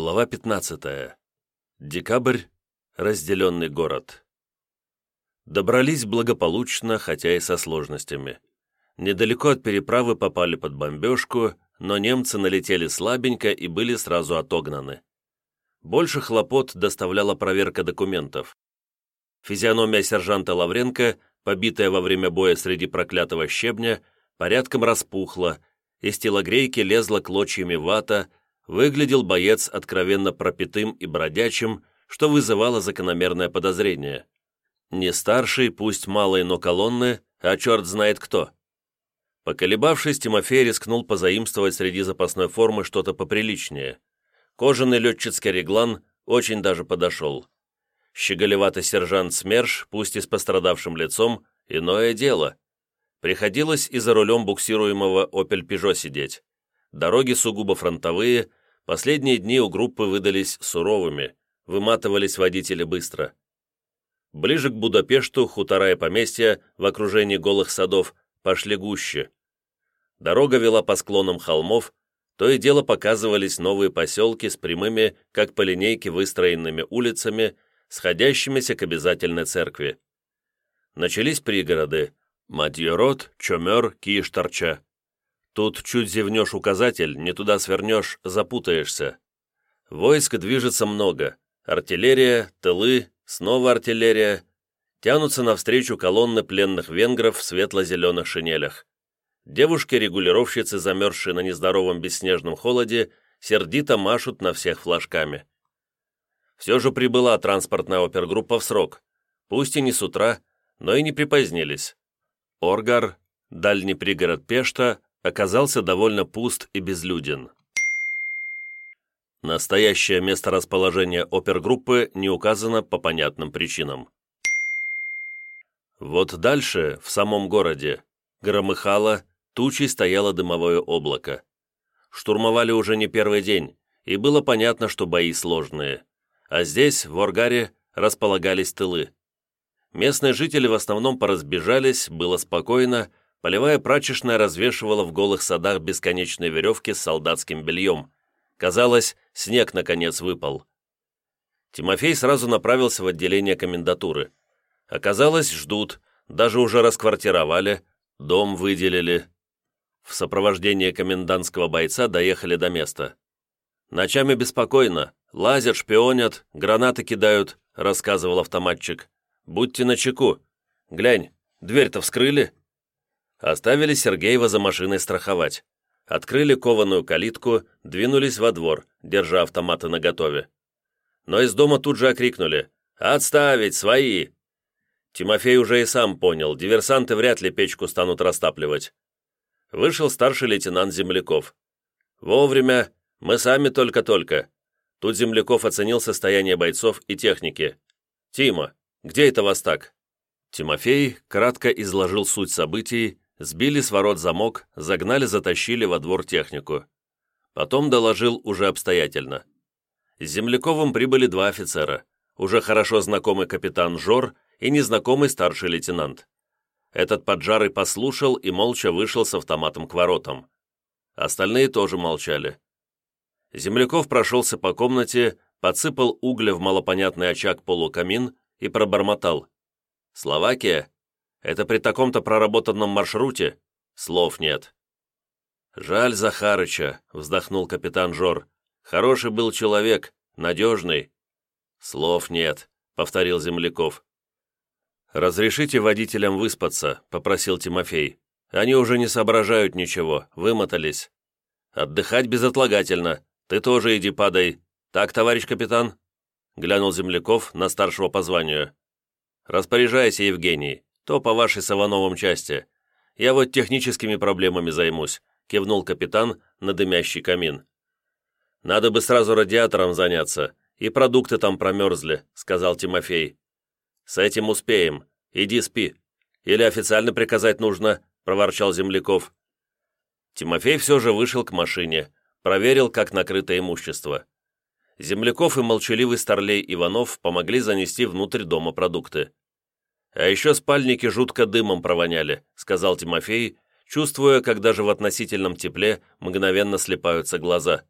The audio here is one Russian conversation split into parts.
Глава 15. Декабрь. Разделенный город. Добрались благополучно, хотя и со сложностями. Недалеко от переправы попали под бомбежку, но немцы налетели слабенько и были сразу отогнаны. Больше хлопот доставляла проверка документов. Физиономия сержанта Лавренко, побитая во время боя среди проклятого щебня, порядком распухла, из телогрейки лезла клочьями вата, выглядел боец откровенно пропитым и бродячим, что вызывало закономерное подозрение. Не старший, пусть малый, но колонны, а черт знает кто. Поколебавшись, Тимофей рискнул позаимствовать среди запасной формы что-то поприличнее. Кожаный летчицкий реглан очень даже подошел. Щеголеватый сержант СМЕРШ, пусть и с пострадавшим лицом, иное дело. Приходилось и за рулем буксируемого «Опель Пежо» сидеть. Дороги сугубо фронтовые, Последние дни у группы выдались суровыми, выматывались водители быстро. Ближе к Будапешту хутора и поместья в окружении голых садов пошли гуще. Дорога вела по склонам холмов, то и дело показывались новые поселки с прямыми, как по линейке, выстроенными улицами, сходящимися к обязательной церкви. Начались пригороды – Мадьерот, Чомер, Киштарча. Тут чуть зевнешь указатель, не туда свернешь, запутаешься. Войск движется много. Артиллерия, тылы, снова артиллерия. Тянутся навстречу колонны пленных венгров в светло-зеленых шинелях. Девушки-регулировщицы, замерзшие на нездоровом бесснежном холоде, сердито машут на всех флажками. Все же прибыла транспортная опергруппа в срок. Пусть и не с утра, но и не припозднились. Оргар, дальний пригород Пешта, оказался довольно пуст и безлюден. Настоящее место расположения опергруппы не указано по понятным причинам. Вот дальше, в самом городе, громыхало, тучей стояло дымовое облако. Штурмовали уже не первый день, и было понятно, что бои сложные. А здесь, в Оргаре, располагались тылы. Местные жители в основном поразбежались, было спокойно, Полевая прачечная развешивала в голых садах бесконечные веревки с солдатским бельем. Казалось, снег наконец выпал. Тимофей сразу направился в отделение комендатуры. Оказалось, ждут, даже уже расквартировали, дом выделили. В сопровождении комендантского бойца доехали до места. «Ночами беспокойно, лазят, шпионят, гранаты кидают», рассказывал автоматчик. «Будьте начеку. Глянь, дверь-то вскрыли?» Оставили Сергеева за машиной страховать. Открыли кованую калитку, двинулись во двор, держа автоматы наготове. Но из дома тут же окрикнули «Отставить! Свои!» Тимофей уже и сам понял, диверсанты вряд ли печку станут растапливать. Вышел старший лейтенант Земляков. «Вовремя! Мы сами только-только!» Тут Земляков оценил состояние бойцов и техники. «Тима, где это вас так?» Тимофей кратко изложил суть событий, Сбили с ворот замок, загнали, затащили во двор технику. Потом доложил уже обстоятельно. С Земляковым прибыли два офицера, уже хорошо знакомый капитан Жор и незнакомый старший лейтенант. Этот поджарый послушал и молча вышел с автоматом к воротам. Остальные тоже молчали. Земляков прошелся по комнате, подсыпал угля в малопонятный очаг полукамин и пробормотал. «Словакия? Это при таком-то проработанном маршруте? Слов нет. «Жаль Захарыча», — вздохнул капитан Жор. «Хороший был человек, надежный». «Слов нет», — повторил Земляков. «Разрешите водителям выспаться», — попросил Тимофей. «Они уже не соображают ничего, вымотались». «Отдыхать безотлагательно. Ты тоже иди падай. Так, товарищ капитан?» Глянул Земляков на старшего по званию. «Распоряжайся, Евгений то по вашей с Ивановым части. Я вот техническими проблемами займусь», кивнул капитан на дымящий камин. «Надо бы сразу радиатором заняться, и продукты там промерзли», сказал Тимофей. «С этим успеем. Иди спи. Или официально приказать нужно», проворчал Земляков. Тимофей все же вышел к машине, проверил, как накрыто имущество. Земляков и молчаливый старлей Иванов помогли занести внутрь дома продукты. «А еще спальники жутко дымом провоняли», — сказал Тимофей, чувствуя, как даже в относительном тепле мгновенно слепаются глаза.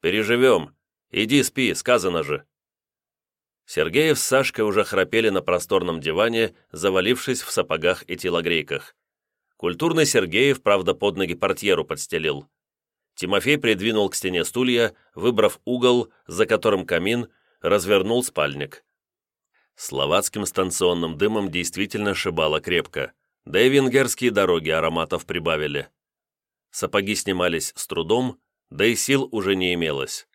«Переживем. Иди спи, сказано же». Сергеев с Сашкой уже храпели на просторном диване, завалившись в сапогах и телогрейках. Культурный Сергеев, правда, под ноги портьеру подстелил. Тимофей придвинул к стене стулья, выбрав угол, за которым камин, развернул спальник. Словацким станционным дымом действительно шибало крепко, да и венгерские дороги ароматов прибавили. Сапоги снимались с трудом, да и сил уже не имелось.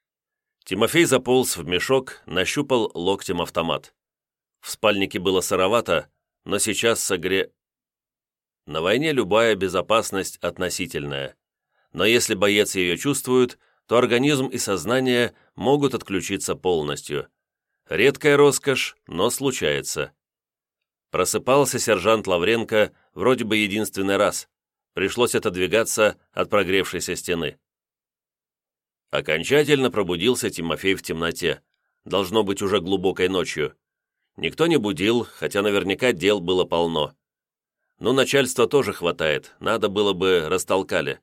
Тимофей заполз в мешок, нащупал локтем автомат. В спальнике было сыровато, но сейчас согре... На войне любая безопасность относительная но если боец ее чувствует, то организм и сознание могут отключиться полностью. Редкая роскошь, но случается. Просыпался сержант Лавренко вроде бы единственный раз. Пришлось отодвигаться от прогревшейся стены. Окончательно пробудился Тимофей в темноте. Должно быть уже глубокой ночью. Никто не будил, хотя наверняка дел было полно. Но начальства тоже хватает, надо было бы растолкали.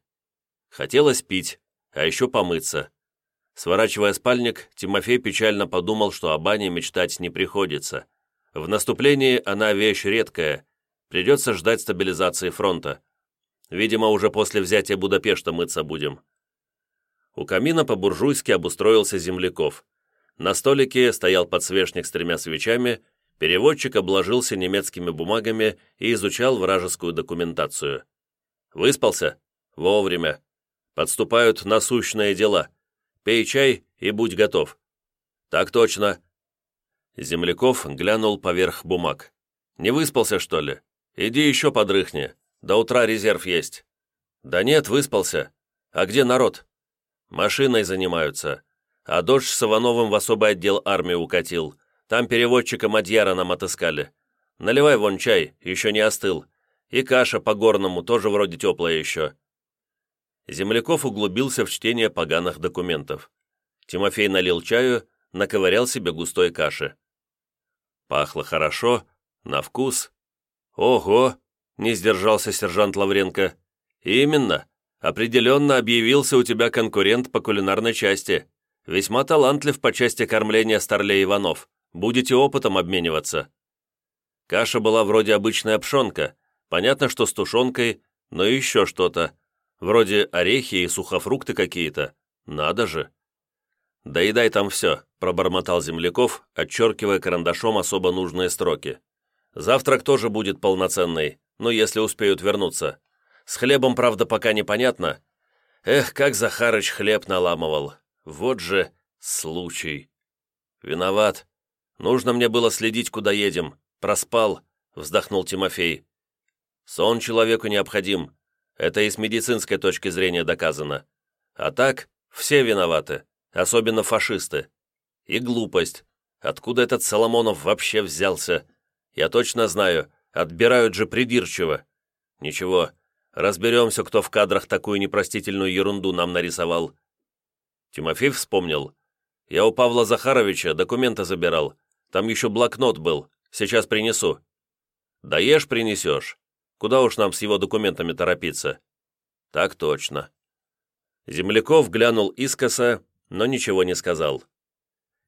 Хотелось пить, а еще помыться. Сворачивая спальник, Тимофей печально подумал, что о бане мечтать не приходится. В наступлении она вещь редкая, придется ждать стабилизации фронта. Видимо, уже после взятия Будапешта мыться будем. У камина по-буржуйски обустроился земляков. На столике стоял подсвечник с тремя свечами, переводчик обложился немецкими бумагами и изучал вражескую документацию. «Выспался? Вовремя. Подступают насущные дела. Пей чай и будь готов». «Так точно». Земляков глянул поверх бумаг. «Не выспался, что ли? Иди еще подрыхни. До утра резерв есть». «Да нет, выспался. А где народ?» «Машиной занимаются. А дождь с Ивановым в особый отдел армии укатил. Там переводчика Мадьяра нам отыскали. Наливай вон чай, еще не остыл. И каша по-горному, тоже вроде теплая еще. Земляков углубился в чтение поганых документов. Тимофей налил чаю, наковырял себе густой каши. Пахло хорошо, на вкус. «Ого!» — не сдержался сержант Лавренко. «Именно. Определенно объявился у тебя конкурент по кулинарной части. Весьма талантлив по части кормления старлей Иванов. Будете опытом обмениваться». Каша была вроде обычная пшенка. Понятно, что с тушенкой, но еще что-то. Вроде орехи и сухофрукты какие-то. Надо же. «Доедай там все», — пробормотал Земляков, отчеркивая карандашом особо нужные строки. «Завтрак тоже будет полноценный, но если успеют вернуться. С хлебом, правда, пока непонятно. Эх, как Захарыч хлеб наламывал. Вот же случай. Виноват. Нужно мне было следить, куда едем. Проспал», — вздохнул Тимофей. «Сон человеку необходим, это и с медицинской точки зрения доказано. А так, все виноваты, особенно фашисты. И глупость. Откуда этот Соломонов вообще взялся? Я точно знаю, отбирают же придирчиво. Ничего, разберемся, кто в кадрах такую непростительную ерунду нам нарисовал. Тимофей вспомнил. Я у Павла Захаровича документы забирал. Там еще блокнот был. Сейчас принесу. Даешь, принесешь. Куда уж нам с его документами торопиться?» «Так точно». Земляков глянул искоса, но ничего не сказал.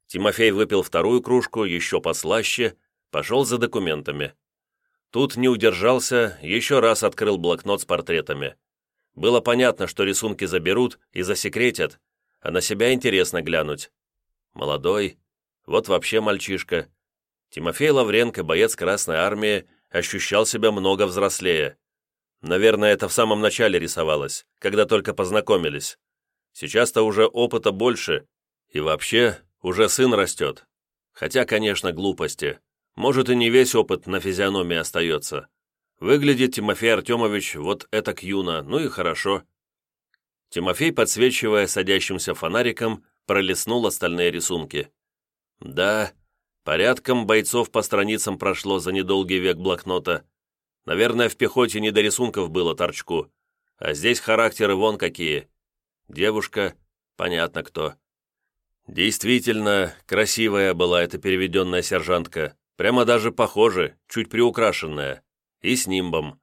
Тимофей выпил вторую кружку, еще послаще, пошел за документами. Тут не удержался, еще раз открыл блокнот с портретами. Было понятно, что рисунки заберут и засекретят, а на себя интересно глянуть. Молодой, вот вообще мальчишка. Тимофей Лавренко, боец Красной Армии, ощущал себя много взрослее. Наверное, это в самом начале рисовалось, когда только познакомились. Сейчас-то уже опыта больше, и вообще уже сын растет. Хотя, конечно, глупости. Может, и не весь опыт на физиономии остается. Выглядит Тимофей Артемович вот это юно, ну и хорошо. Тимофей, подсвечивая садящимся фонариком, пролистнул остальные рисунки. Да, Порядком бойцов по страницам прошло за недолгий век блокнота. Наверное, в пехоте не до рисунков было торчку. А здесь характеры вон какие. Девушка, понятно кто. Действительно, красивая была эта переведенная сержантка. Прямо даже похоже, чуть приукрашенная. И с нимбом.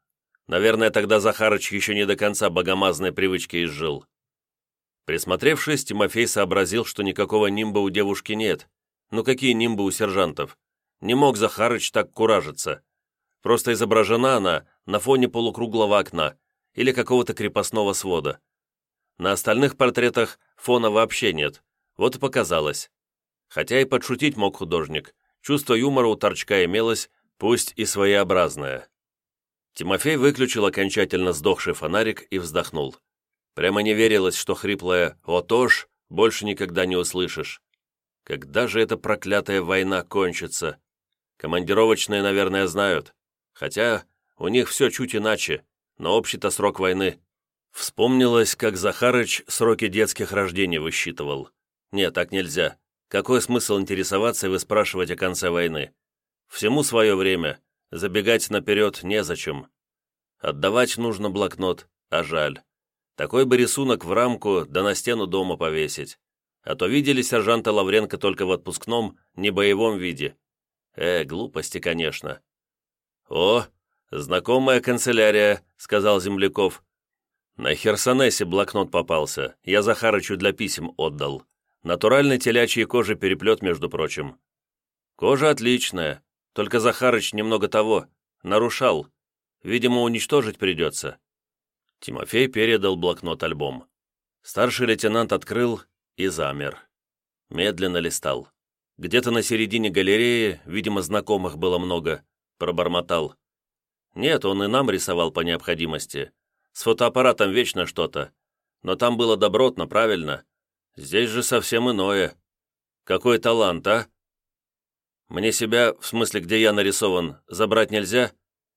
Наверное, тогда Захарыч еще не до конца богомазной привычки изжил. Присмотревшись, Тимофей сообразил, что никакого нимба у девушки нет. Ну какие нимбы у сержантов? Не мог Захарыч так куражиться. Просто изображена она на фоне полукруглого окна или какого-то крепостного свода. На остальных портретах фона вообще нет, вот и показалось. Хотя и подшутить мог художник, чувство юмора у торчка имелось, пусть и своеобразное. Тимофей выключил окончательно сдохший фонарик и вздохнул. Прямо не верилось, что хриплое «Отож» больше никогда не услышишь. Когда же эта проклятая война кончится? Командировочные, наверное, знают. Хотя у них все чуть иначе, но общий-то срок войны. Вспомнилось, как Захарыч сроки детских рождений высчитывал. Нет, так нельзя. Какой смысл интересоваться и выспрашивать о конце войны? Всему свое время. Забегать наперед незачем. Отдавать нужно блокнот, а жаль. Такой бы рисунок в рамку, да на стену дома повесить. А то видели сержанта Лавренко только в отпускном, не боевом виде. Э, глупости, конечно. «О, знакомая канцелярия», — сказал Земляков. «На Херсонесе блокнот попался. Я Захарычу для писем отдал. Натуральный телячий кожи переплет, между прочим. Кожа отличная, только Захарыч немного того, нарушал. Видимо, уничтожить придется. Тимофей передал блокнот-альбом. Старший лейтенант открыл и замер. Медленно листал. Где-то на середине галереи, видимо, знакомых было много, пробормотал. Нет, он и нам рисовал по необходимости. С фотоаппаратом вечно что-то. Но там было добротно, правильно. Здесь же совсем иное. Какой талант, а? Мне себя, в смысле, где я нарисован, забрать нельзя?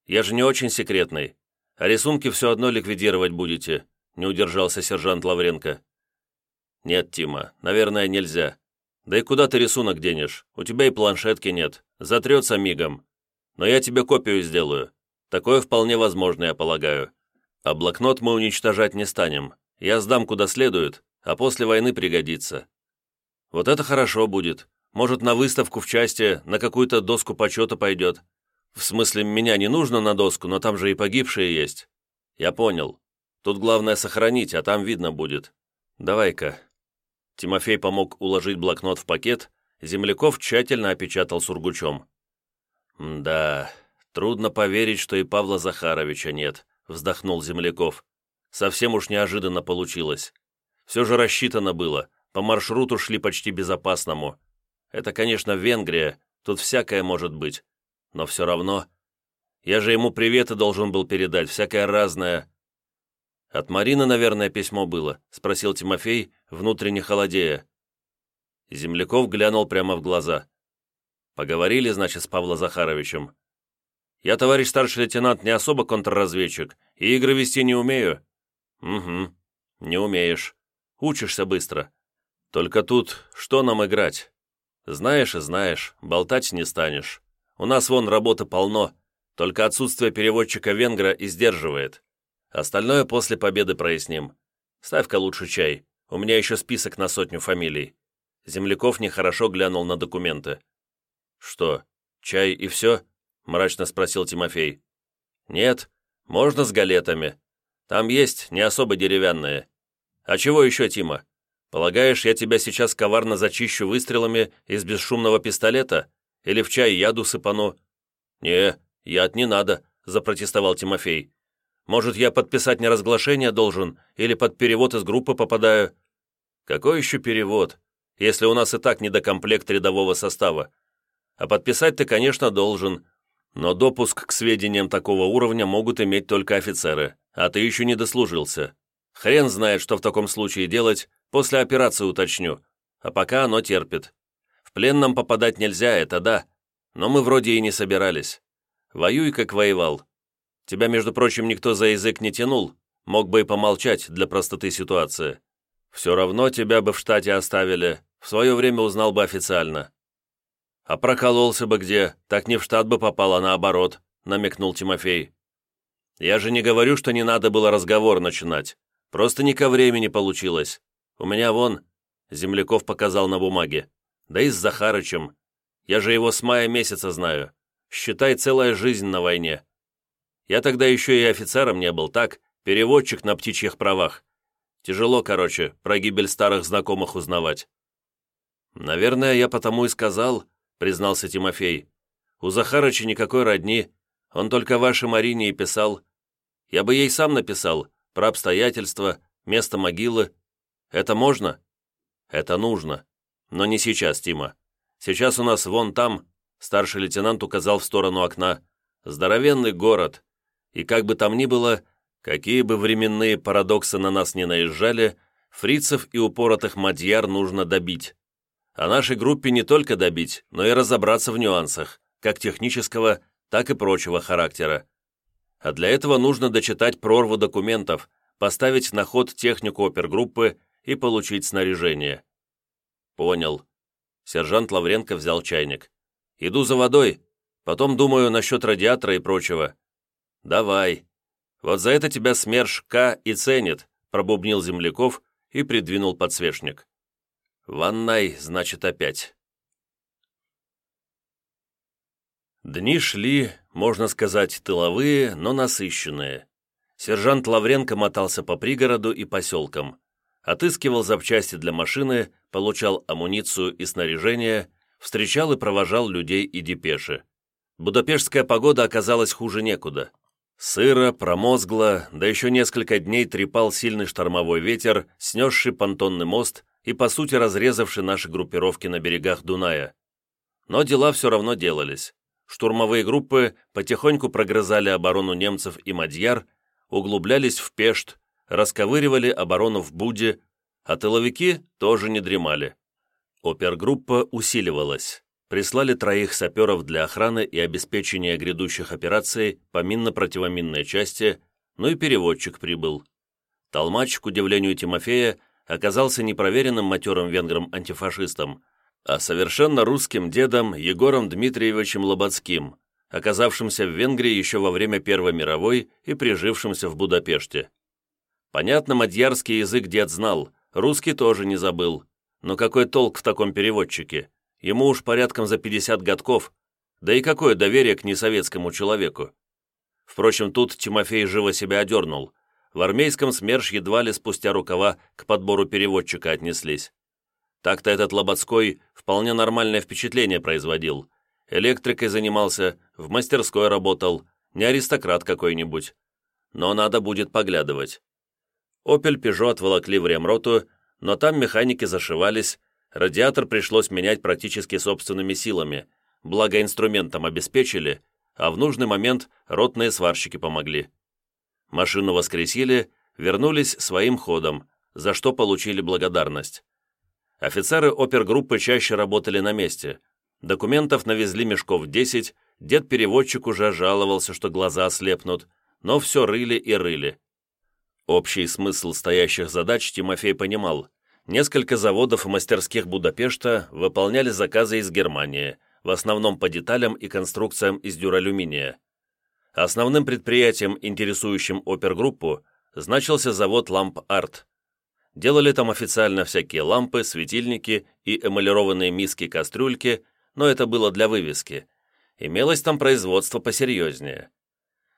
Я же не очень секретный. А рисунки все одно ликвидировать будете», — не удержался сержант Лавренко. «Нет, Тима, наверное, нельзя. Да и куда ты рисунок денешь? У тебя и планшетки нет. Затрется мигом. Но я тебе копию сделаю. Такое вполне возможно, я полагаю. А блокнот мы уничтожать не станем. Я сдам куда следует, а после войны пригодится. Вот это хорошо будет. Может, на выставку в части, на какую-то доску почета пойдет. В смысле, меня не нужно на доску, но там же и погибшие есть. Я понял. Тут главное сохранить, а там видно будет. Давай-ка». Тимофей помог уложить блокнот в пакет, Земляков тщательно опечатал сургучом. «Да, трудно поверить, что и Павла Захаровича нет», — вздохнул Земляков. «Совсем уж неожиданно получилось. Все же рассчитано было, по маршруту шли почти безопасному. Это, конечно, Венгрия, тут всякое может быть но все равно. Я же ему приветы должен был передать, всякое разное». «От Марины, наверное, письмо было?» — спросил Тимофей, внутренне холодея. Земляков глянул прямо в глаза. «Поговорили, значит, с Павлом Захаровичем?» «Я, товарищ старший лейтенант, не особо контрразведчик, и игры вести не умею». «Угу, не умеешь. Учишься быстро. Только тут что нам играть? Знаешь и знаешь, болтать не станешь. У нас вон работы полно, только отсутствие переводчика-венгра и сдерживает. Остальное после победы проясним. Ставь-ка лучше чай, у меня еще список на сотню фамилий». Земляков нехорошо глянул на документы. «Что, чай и все?» — мрачно спросил Тимофей. «Нет, можно с галетами. Там есть, не особо деревянные. А чего еще, Тима? Полагаешь, я тебя сейчас коварно зачищу выстрелами из бесшумного пистолета? Или в чай яду сыпану?» «Не, яд не надо», — запротестовал Тимофей. «Может, я подписать неразглашение должен или под перевод из группы попадаю?» «Какой еще перевод, если у нас и так недокомплект рядового состава? А подписать ты, конечно, должен, но допуск к сведениям такого уровня могут иметь только офицеры, а ты еще не дослужился. Хрен знает, что в таком случае делать, после операции уточню, а пока оно терпит. В плен нам попадать нельзя, это да, но мы вроде и не собирались. Воюй, как воевал. Тебя, между прочим, никто за язык не тянул, мог бы и помолчать для простоты ситуации. Все равно тебя бы в штате оставили, в свое время узнал бы официально. А прокололся бы где, так не в штат бы попал, а наоборот, намекнул Тимофей. Я же не говорю, что не надо было разговор начинать. Просто не ко времени получилось. У меня вон...» Земляков показал на бумаге. Да и с Захарычем. Я же его с мая месяца знаю. Считай, целая жизнь на войне. Я тогда еще и офицером не был, так? Переводчик на птичьих правах. Тяжело, короче, про гибель старых знакомых узнавать». «Наверное, я потому и сказал», — признался Тимофей. «У Захарыча никакой родни, он только вашей Марине и писал. Я бы ей сам написал, про обстоятельства, место могилы. Это можно?» «Это нужно. Но не сейчас, Тима. Сейчас у нас вон там, старший лейтенант указал в сторону окна, здоровенный город. И как бы там ни было, какие бы временные парадоксы на нас не наезжали, фрицев и упоротых мадьяр нужно добить. А нашей группе не только добить, но и разобраться в нюансах, как технического, так и прочего характера. А для этого нужно дочитать прорву документов, поставить на ход технику опергруппы и получить снаряжение. Понял. Сержант Лавренко взял чайник. Иду за водой, потом думаю насчет радиатора и прочего. Давай. Вот за это тебя СМЕРШ К и ценит, пробубнил Земляков и придвинул подсвечник. Ваннай, значит, опять. Дни шли, можно сказать, тыловые, но насыщенные. Сержант Лавренко мотался по пригороду и поселкам отыскивал запчасти для машины, получал амуницию и снаряжение, встречал и провожал людей и депеши. Будапештская погода оказалась хуже некуда. Сыро, промозгло, да еще несколько дней трепал сильный штормовой ветер, снесший понтонный мост и, по сути, разрезавший наши группировки на берегах Дуная. Но дела все равно делались. Штурмовые группы потихоньку прогрызали оборону немцев и мадьяр, углублялись в Пешт, расковыривали оборону в Буде, а тыловики тоже не дремали. Опергруппа усиливалась. Прислали троих саперов для охраны и обеспечения грядущих операций по минно-противоминной части, ну и переводчик прибыл. Толмач, к удивлению Тимофея, оказался непроверенным матерым венгром-антифашистом, а совершенно русским дедом Егором Дмитриевичем Лободским, оказавшимся в Венгрии еще во время Первой мировой и прижившимся в Будапеште. Понятно, мадьярский язык дед знал, русский тоже не забыл. Но какой толк в таком переводчике? Ему уж порядком за 50 годков. Да и какое доверие к несоветскому человеку? Впрочем, тут Тимофей живо себя одернул. В армейском СМЕРШ едва ли спустя рукава к подбору переводчика отнеслись. Так-то этот Лоботской вполне нормальное впечатление производил. Электрикой занимался, в мастерской работал, не аристократ какой-нибудь. Но надо будет поглядывать. «Опель» «Пежо» отволокли в ремроту, но там механики зашивались, радиатор пришлось менять практически собственными силами, благо инструментом обеспечили, а в нужный момент ротные сварщики помогли. Машину воскресили, вернулись своим ходом, за что получили благодарность. Офицеры опергруппы чаще работали на месте. Документов навезли мешков 10, дед-переводчик уже жаловался, что глаза ослепнут, но все рыли и рыли. Общий смысл стоящих задач Тимофей понимал. Несколько заводов и мастерских Будапешта выполняли заказы из Германии, в основном по деталям и конструкциям из дюралюминия. Основным предприятием, интересующим опергруппу, значился завод «Ламп Арт». Делали там официально всякие лампы, светильники и эмалированные миски-кастрюльки, но это было для вывески. Имелось там производство посерьезнее.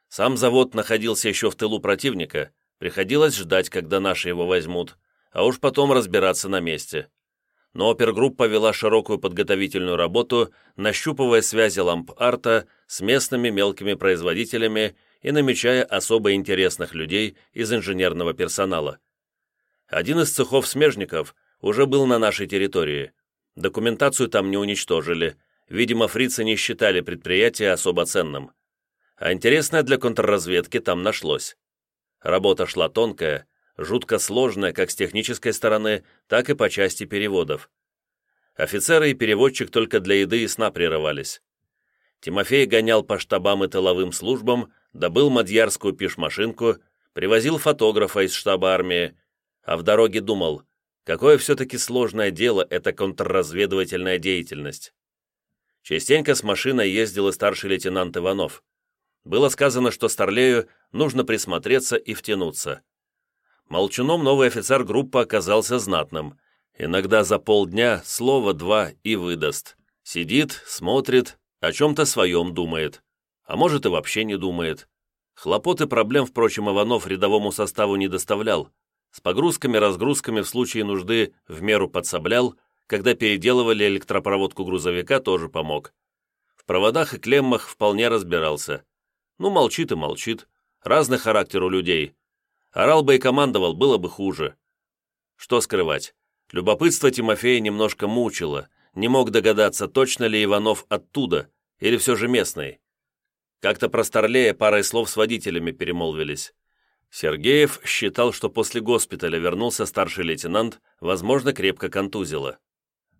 Сам завод находился еще в тылу противника – Приходилось ждать, когда наши его возьмут, а уж потом разбираться на месте. Но опергруппа вела широкую подготовительную работу, нащупывая связи ламп-арта с местными мелкими производителями и намечая особо интересных людей из инженерного персонала. Один из цехов смежников уже был на нашей территории. Документацию там не уничтожили. Видимо, фрицы не считали предприятие особо ценным. А интересное для контрразведки там нашлось. Работа шла тонкая, жутко сложная как с технической стороны, так и по части переводов. Офицеры и переводчик только для еды и сна прерывались. Тимофей гонял по штабам и тыловым службам, добыл мадьярскую пишмашинку, привозил фотографа из штаба армии, а в дороге думал, какое все-таки сложное дело эта контрразведывательная деятельность. Частенько с машиной ездил и старший лейтенант Иванов. Было сказано, что Старлею нужно присмотреться и втянуться. Молчуном новый офицер группы оказался знатным. Иногда за полдня слово-два и выдаст. Сидит, смотрит, о чем-то своем думает. А может и вообще не думает. Хлопот и проблем, впрочем, Иванов рядовому составу не доставлял. С погрузками-разгрузками в случае нужды в меру подсоблял, когда переделывали электропроводку грузовика, тоже помог. В проводах и клеммах вполне разбирался. Ну, молчит и молчит. Разный характер у людей. Орал бы и командовал, было бы хуже. Что скрывать? Любопытство Тимофея немножко мучило. Не мог догадаться, точно ли Иванов оттуда, или все же местный. Как-то про Старлея парой слов с водителями перемолвились. Сергеев считал, что после госпиталя вернулся старший лейтенант, возможно, крепко контузило.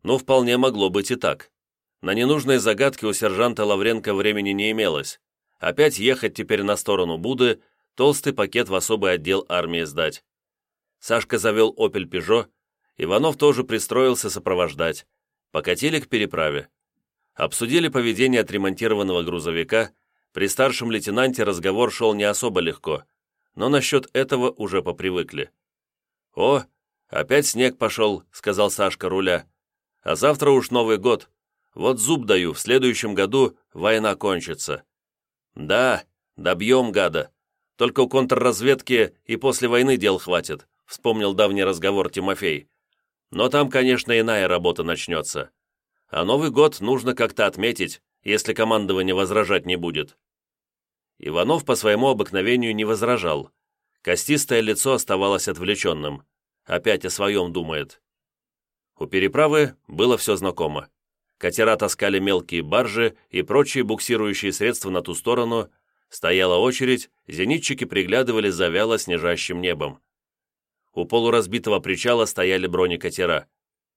Ну, вполне могло быть и так. На ненужные загадки у сержанта Лавренко времени не имелось. Опять ехать теперь на сторону Буды, толстый пакет в особый отдел армии сдать. Сашка завел «Опель Пежо», Иванов тоже пристроился сопровождать. Покатили к переправе. Обсудили поведение отремонтированного грузовика. При старшем лейтенанте разговор шел не особо легко, но насчет этого уже попривыкли. «О, опять снег пошел», — сказал Сашка руля. «А завтра уж Новый год. Вот зуб даю, в следующем году война кончится». «Да, добьем гада. Только у контрразведки и после войны дел хватит», вспомнил давний разговор Тимофей. «Но там, конечно, иная работа начнется. А Новый год нужно как-то отметить, если командование возражать не будет». Иванов по своему обыкновению не возражал. Костистое лицо оставалось отвлеченным. Опять о своем думает. У переправы было все знакомо. Катера таскали мелкие баржи и прочие буксирующие средства на ту сторону, стояла очередь, зенитчики приглядывали за вяло снижающим небом. У полуразбитого причала стояли бронекатера.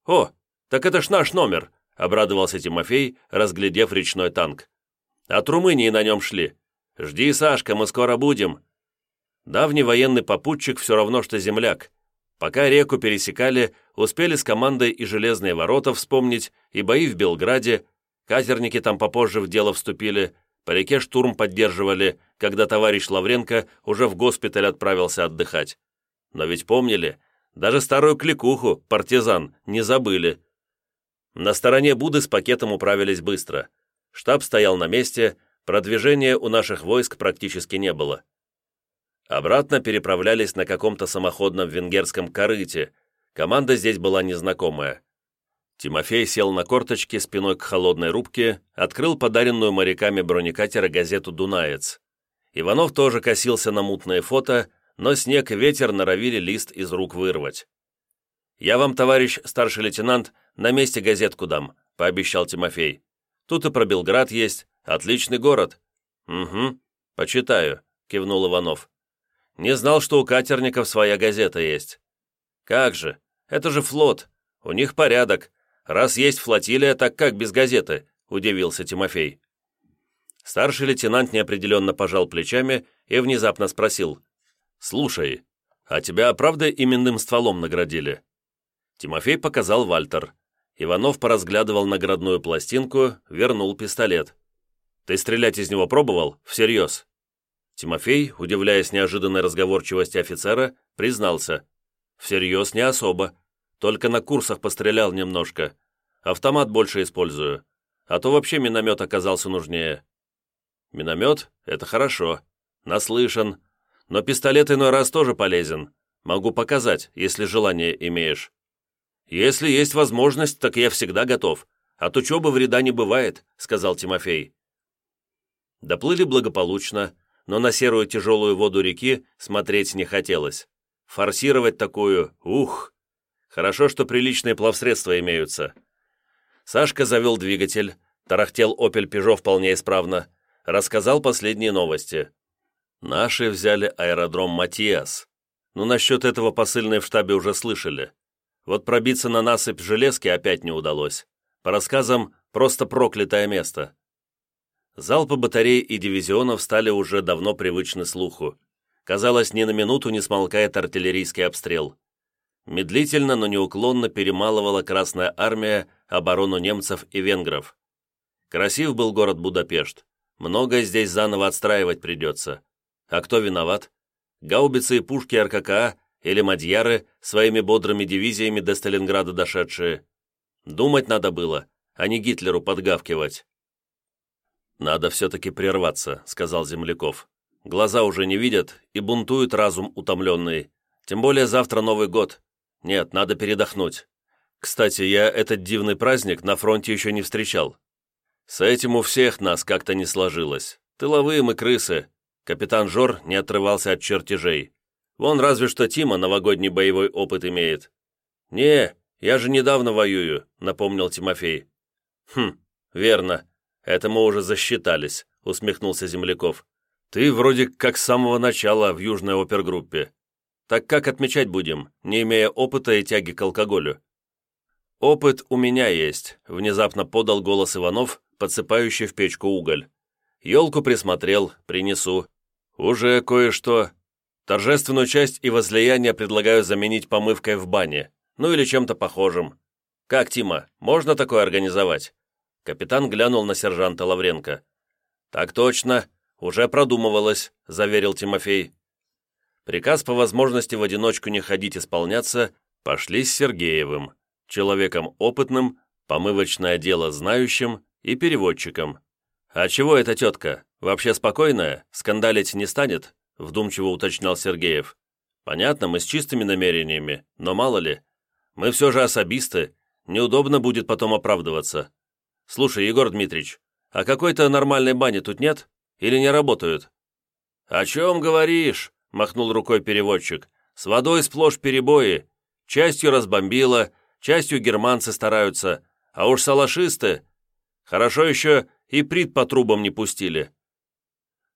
«О, так это ж наш номер!» — обрадовался Тимофей, разглядев речной танк. «От Румынии на нем шли. Жди, Сашка, мы скоро будем». Давний военный попутчик все равно, что земляк. Пока реку пересекали, успели с командой и железные ворота вспомнить, и бои в Белграде, катерники там попозже в дело вступили, по реке штурм поддерживали, когда товарищ Лавренко уже в госпиталь отправился отдыхать. Но ведь помнили, даже старую кликуху, партизан, не забыли. На стороне Буды с пакетом управились быстро. Штаб стоял на месте, продвижения у наших войск практически не было. Обратно переправлялись на каком-то самоходном венгерском корыте. Команда здесь была незнакомая. Тимофей сел на корточки спиной к холодной рубке, открыл подаренную моряками бронекатера газету «Дунаец». Иванов тоже косился на мутное фото, но снег и ветер норовили лист из рук вырвать. «Я вам, товарищ старший лейтенант, на месте газетку дам», — пообещал Тимофей. «Тут и про Белград есть. Отличный город». «Угу, почитаю», — кивнул Иванов. Не знал, что у катерников своя газета есть. Как же, это же флот, у них порядок. Раз есть флотилия, так как без газеты?» – удивился Тимофей. Старший лейтенант неопределенно пожал плечами и внезапно спросил. «Слушай, а тебя правда именным стволом наградили?» Тимофей показал Вальтер. Иванов поразглядывал наградную пластинку, вернул пистолет. «Ты стрелять из него пробовал? Всерьез?» Тимофей, удивляясь неожиданной разговорчивости офицера, признался. «Всерьез не особо. Только на курсах пострелял немножко. Автомат больше использую. А то вообще миномет оказался нужнее». «Миномет — это хорошо. Наслышан. Но пистолет иной раз тоже полезен. Могу показать, если желание имеешь». «Если есть возможность, так я всегда готов. От учебы вреда не бывает», — сказал Тимофей. Доплыли благополучно, но на серую тяжелую воду реки смотреть не хотелось. Форсировать такую, ух! Хорошо, что приличные плавсредства имеются. Сашка завел двигатель, тарахтел «Опель Пежо» вполне исправно, рассказал последние новости. Наши взяли аэродром «Матиас». Ну, насчет этого посыльные в штабе уже слышали. Вот пробиться на насыпь железки опять не удалось. По рассказам, просто проклятое место. Залпы батарей и дивизионов стали уже давно привычны слуху. Казалось, ни на минуту не смолкает артиллерийский обстрел. Медлительно, но неуклонно перемалывала Красная Армия оборону немцев и венгров. Красив был город Будапешт. Многое здесь заново отстраивать придется. А кто виноват? Гаубицы и пушки РККА или мадьяры, своими бодрыми дивизиями до Сталинграда дошедшие? Думать надо было, а не Гитлеру подгавкивать. «Надо все-таки прерваться», — сказал Земляков. «Глаза уже не видят и бунтует разум утомленный. Тем более завтра Новый год. Нет, надо передохнуть. Кстати, я этот дивный праздник на фронте еще не встречал. С этим у всех нас как-то не сложилось. Тыловые мы крысы. Капитан Жор не отрывался от чертежей. Вон разве что Тима новогодний боевой опыт имеет. «Не, я же недавно воюю», — напомнил Тимофей. «Хм, верно. Это мы уже засчитались», — усмехнулся Земляков. «Ты вроде как с самого начала в южной опергруппе. Так как отмечать будем, не имея опыта и тяги к алкоголю?» «Опыт у меня есть», — внезапно подал голос Иванов, подсыпающий в печку уголь. «Елку присмотрел, принесу. Уже кое-что. Торжественную часть и возлияние предлагаю заменить помывкой в бане, ну или чем-то похожим. Как, Тима, можно такое организовать?» Капитан глянул на сержанта Лавренко. «Так точно, уже продумывалось», — заверил Тимофей. Приказ по возможности в одиночку не ходить исполняться пошли с Сергеевым, человеком опытным, помывочное дело знающим и переводчиком. «А чего эта тетка? Вообще спокойная? Скандалить не станет?» вдумчиво уточнял Сергеев. «Понятно, мы с чистыми намерениями, но мало ли. Мы все же особисты, неудобно будет потом оправдываться. Слушай, Егор Дмитриевич, а какой-то нормальной бани тут нет? Или не работают?» «О чем говоришь?» – махнул рукой переводчик. «С водой сплошь перебои. Частью разбомбило, частью германцы стараются, а уж салашисты. Хорошо еще и прит по трубам не пустили.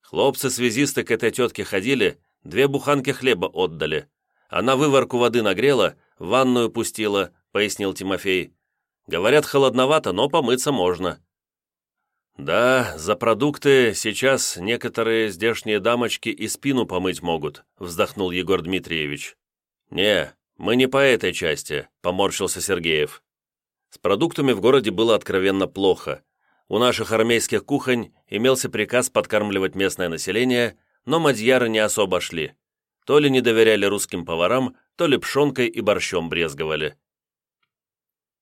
Хлопцы-связисты к этой тетке ходили, две буханки хлеба отдали. Она выварку воды нагрела, ванную пустила, пояснил Тимофей. Говорят, холодновато, но помыться можно. «Да, за продукты сейчас некоторые здешние дамочки и спину помыть могут», вздохнул Егор Дмитриевич. «Не, мы не по этой части», — поморщился Сергеев. С продуктами в городе было откровенно плохо. У наших армейских кухонь имелся приказ подкармливать местное население, но мадьяры не особо шли. То ли не доверяли русским поварам, то ли пшенкой и борщом брезговали.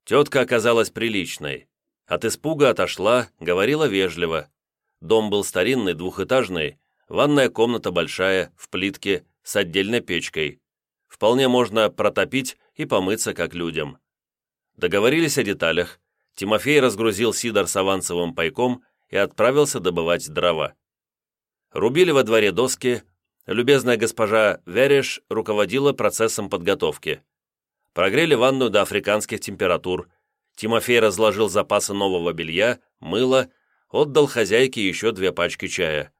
Тетка оказалась приличной. От испуга отошла, говорила вежливо. Дом был старинный, двухэтажный, ванная комната большая, в плитке, с отдельной печкой. Вполне можно протопить и помыться, как людям. Договорились о деталях, Тимофей разгрузил Сидор с авансовым пайком и отправился добывать дрова. Рубили во дворе доски, любезная госпожа Вереш руководила процессом подготовки. Прогрели ванную до африканских температур, Тимофей разложил запасы нового белья, мыла, отдал хозяйке еще две пачки чая.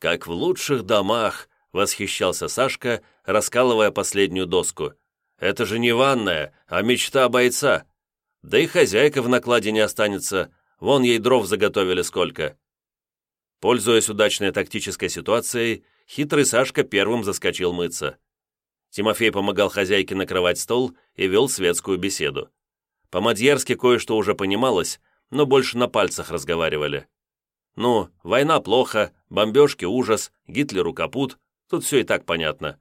«Как в лучших домах!» — восхищался Сашка, раскалывая последнюю доску. «Это же не ванная, а мечта бойца!» Да и хозяйка в накладе не останется, вон ей дров заготовили сколько. Пользуясь удачной тактической ситуацией, хитрый Сашка первым заскочил мыться. Тимофей помогал хозяйке накрывать стол и вел светскую беседу. По-мадьярски кое-что уже понималось, но больше на пальцах разговаривали. Ну, война плохо, бомбежки ужас, Гитлеру капут, тут все и так понятно.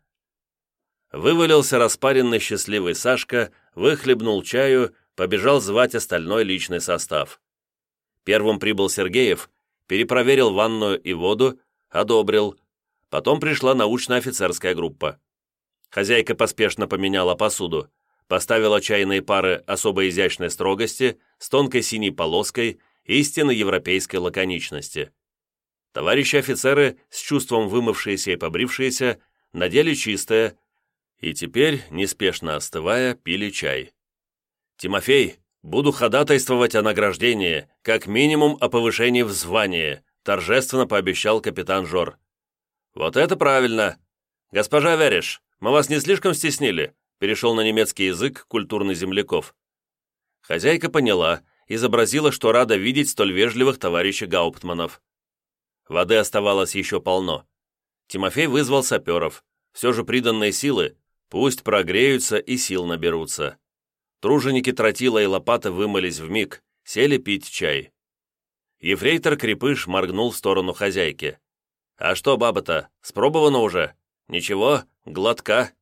Вывалился распаренный счастливый Сашка, выхлебнул чаю побежал звать остальной личный состав. Первым прибыл Сергеев, перепроверил ванную и воду, одобрил. Потом пришла научно-офицерская группа. Хозяйка поспешно поменяла посуду, поставила чайные пары особо изящной строгости с тонкой синей полоской истинно европейской лаконичности. Товарищи офицеры, с чувством вымывшиеся и побрившиеся, надели чистое, и теперь, неспешно остывая, пили чай. «Тимофей, буду ходатайствовать о награждении, как минимум о повышении в звании», торжественно пообещал капитан Жор. «Вот это правильно! Госпожа Вериш, мы вас не слишком стеснили?» Перешел на немецкий язык культурный земляков. Хозяйка поняла, изобразила, что рада видеть столь вежливых товарищей Гауптманов. Воды оставалось еще полно. Тимофей вызвал саперов. Все же приданные силы, пусть прогреются и сил наберутся. Труженики тротила и лопата вымылись в миг, сели пить чай. Ефрейтор Крепыш моргнул в сторону хозяйки. «А что, баба-то, спробована уже? Ничего, глотка?»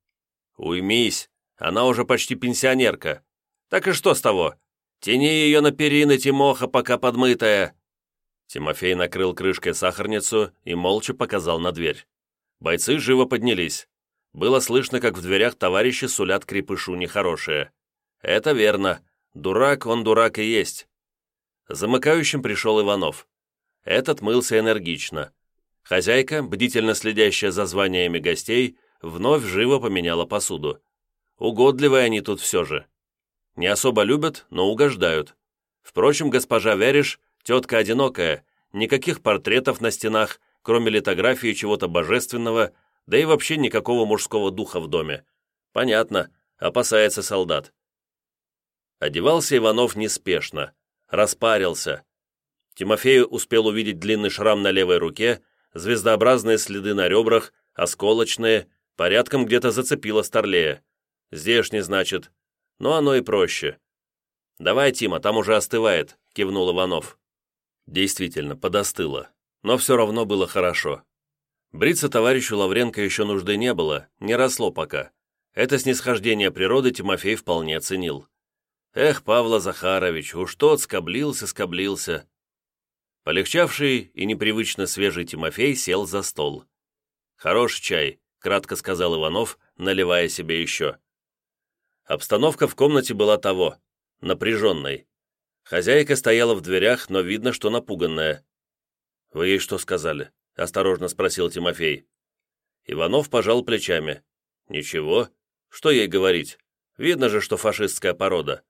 «Уймись, она уже почти пенсионерка. Так и что с того? Тяни ее на перины, Тимоха, пока подмытая!» Тимофей накрыл крышкой сахарницу и молча показал на дверь. Бойцы живо поднялись. Было слышно, как в дверях товарищи сулят крепышу нехорошее. Это верно. Дурак, он дурак и есть. Замыкающим пришел Иванов. Этот мылся энергично. Хозяйка, бдительно следящая за званиями гостей, вновь живо поменяла посуду. Угодливые они тут все же. Не особо любят, но угождают. Впрочем, госпожа Вериш, тетка одинокая, никаких портретов на стенах, кроме литографии чего-то божественного, да и вообще никакого мужского духа в доме. Понятно, опасается солдат. Одевался Иванов неспешно, распарился. Тимофей успел увидеть длинный шрам на левой руке, звездообразные следы на ребрах, осколочные, порядком где-то зацепило старлея. Здешний, значит. Но оно и проще. «Давай, Тима, там уже остывает», — кивнул Иванов. Действительно, подостыло. Но все равно было хорошо. Бриться товарищу Лавренко еще нужды не было, не росло пока. Это снисхождение природы Тимофей вполне ценил. Эх, Павла Захарович, уж тот скоблился, скоблился. Полегчавший и непривычно свежий Тимофей сел за стол. «Хороший чай», — кратко сказал Иванов, наливая себе еще. Обстановка в комнате была того, напряженной. Хозяйка стояла в дверях, но видно, что напуганная. «Вы ей что сказали?» — осторожно спросил Тимофей. Иванов пожал плечами. «Ничего. Что ей говорить? Видно же, что фашистская порода».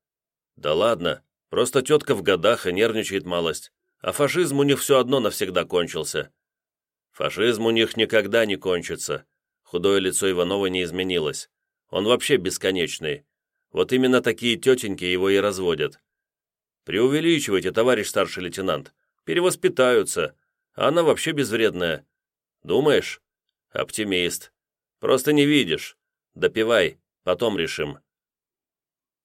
«Да ладно, просто тетка в годах и нервничает малость, а фашизм у них все одно навсегда кончился». «Фашизм у них никогда не кончится». Худое лицо Иванова не изменилось. Он вообще бесконечный. Вот именно такие тетеньки его и разводят. Преувеличивайте, товарищ старший лейтенант. Перевоспитаются. А она вообще безвредная. Думаешь? Оптимист. Просто не видишь. Допивай, потом решим.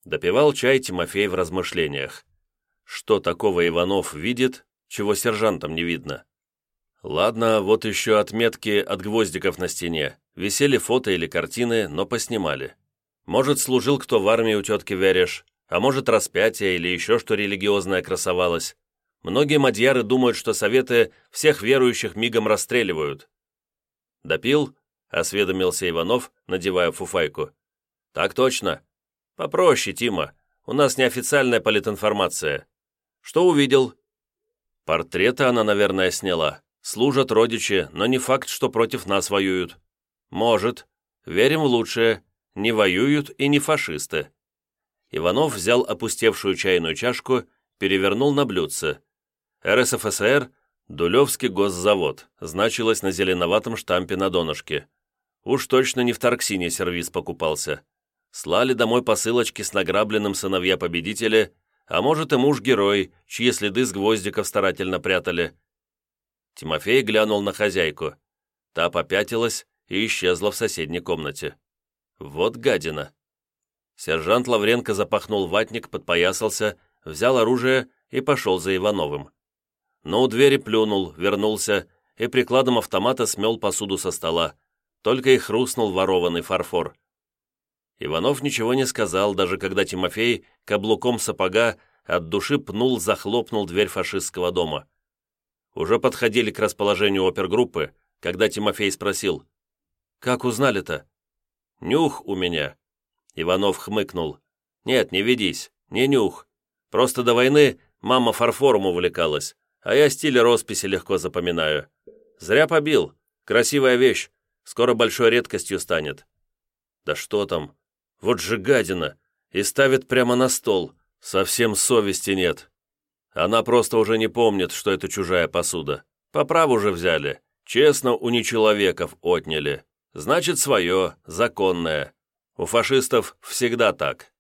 Допивал чай Тимофей в размышлениях. Что такого Иванов видит, чего сержантам не видно? Ладно, вот еще отметки от гвоздиков на стене. Висели фото или картины, но поснимали. Может, служил кто в армии у тетки Вереш, а может, распятие или еще что религиозное красовалось. Многие мадьяры думают, что советы всех верующих мигом расстреливают. «Допил?» — осведомился Иванов, надевая фуфайку. «Так точно. Попроще, Тима. У нас неофициальная политинформация. Что увидел?» «Портреты она, наверное, сняла. Служат родичи, но не факт, что против нас воюют. Может. Верим в лучшее. Не воюют и не фашисты». Иванов взял опустевшую чайную чашку, перевернул на блюдце. РСФСР, Дулевский госзавод, значилось на зеленоватом штампе на донышке. Уж точно не в Тарксине сервис покупался. Слали домой посылочки с награбленным сыновья победителя, а может и муж-герой, чьи следы с гвоздиков старательно прятали. Тимофей глянул на хозяйку. Та попятилась и исчезла в соседней комнате. Вот гадина. Сержант Лавренко запахнул ватник, подпоясался, взял оружие и пошел за Ивановым но у двери плюнул, вернулся и прикладом автомата смел посуду со стола. Только и хрустнул ворованный фарфор. Иванов ничего не сказал, даже когда Тимофей каблуком сапога от души пнул, захлопнул дверь фашистского дома. Уже подходили к расположению опергруппы, когда Тимофей спросил, «Как узнали-то?» «Нюх у меня». Иванов хмыкнул. «Нет, не ведись, не нюх. Просто до войны мама фарфором увлекалась а я стиль росписи легко запоминаю. Зря побил. Красивая вещь. Скоро большой редкостью станет. Да что там? Вот же гадина. И ставит прямо на стол. Совсем совести нет. Она просто уже не помнит, что это чужая посуда. По праву же взяли. Честно у нечеловеков отняли. Значит, свое, законное. У фашистов всегда так.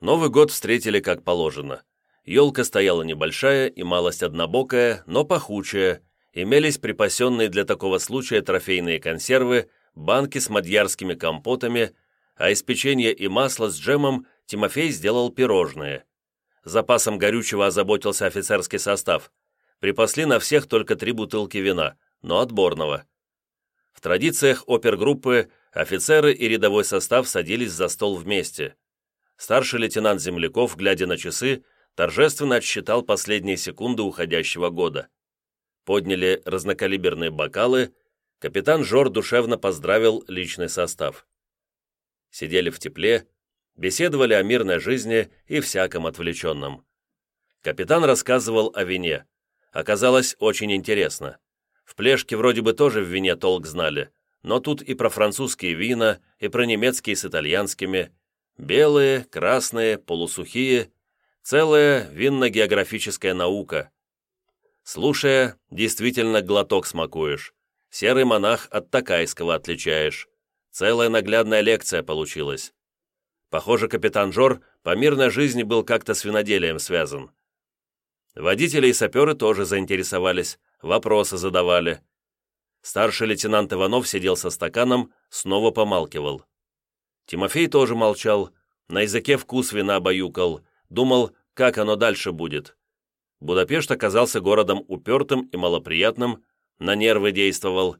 Новый год встретили как положено. Елка стояла небольшая и малость однобокая, но пахучая. Имелись припасенные для такого случая трофейные консервы, банки с мадьярскими компотами, а из печенья и масла с джемом Тимофей сделал пирожные. Запасом горючего озаботился офицерский состав. Припасли на всех только три бутылки вина, но отборного. В традициях опергруппы офицеры и рядовой состав садились за стол вместе. Старший лейтенант Земляков, глядя на часы, торжественно отсчитал последние секунды уходящего года. Подняли разнокалиберные бокалы, Капитан Жор душевно поздравил личный состав. Сидели в тепле, беседовали о мирной жизни и всяком отвлеченном. Капитан рассказывал о вине. Оказалось очень интересно. В Плешке вроде бы тоже в вине толк знали, но тут и про французские вина, и про немецкие с итальянскими. Белые, красные, полусухие. Целая винно-географическая наука. Слушая, действительно глоток смакуешь. Серый монах от такайского отличаешь. Целая наглядная лекция получилась. Похоже, капитан Жор по мирной жизни был как-то с виноделием связан. Водители и саперы тоже заинтересовались, вопросы задавали. Старший лейтенант Иванов сидел со стаканом, снова помалкивал. Тимофей тоже молчал, на языке вкус вина баюкал, думал, как оно дальше будет. Будапешт оказался городом упертым и малоприятным, на нервы действовал.